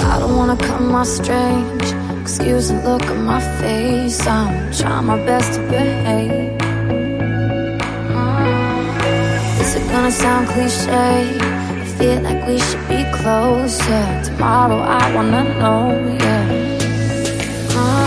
I don't wanna come off strange Excuse the look on my face. I'm trying my best to behave. Mm. Is it gonna sound cliche? I feel like we should be closer. Tomorrow I wanna know, yeah. Mm.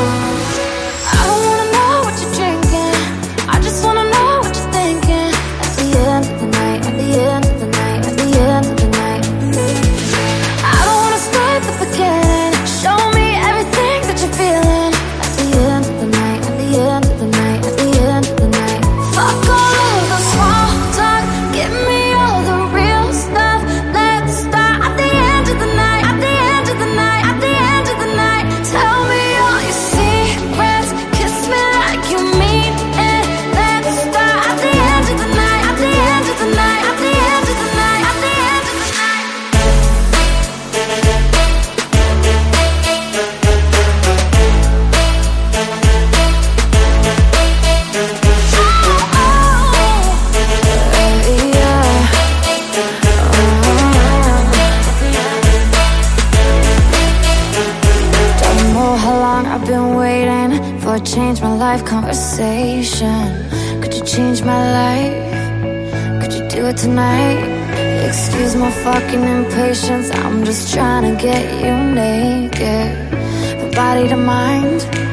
change my life conversation? Could you change my life? Could you do it tonight? Excuse my fucking impatience, I'm just trying to get you naked. From body to mind.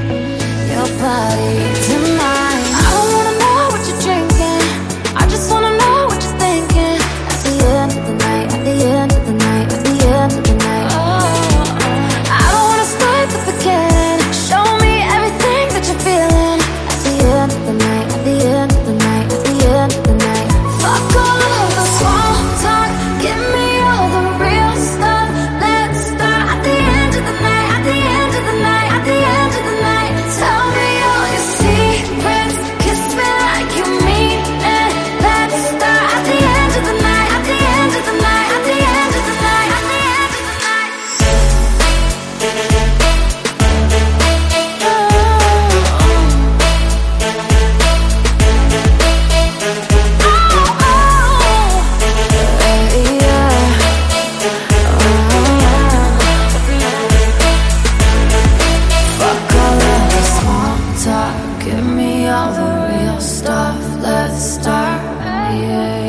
the.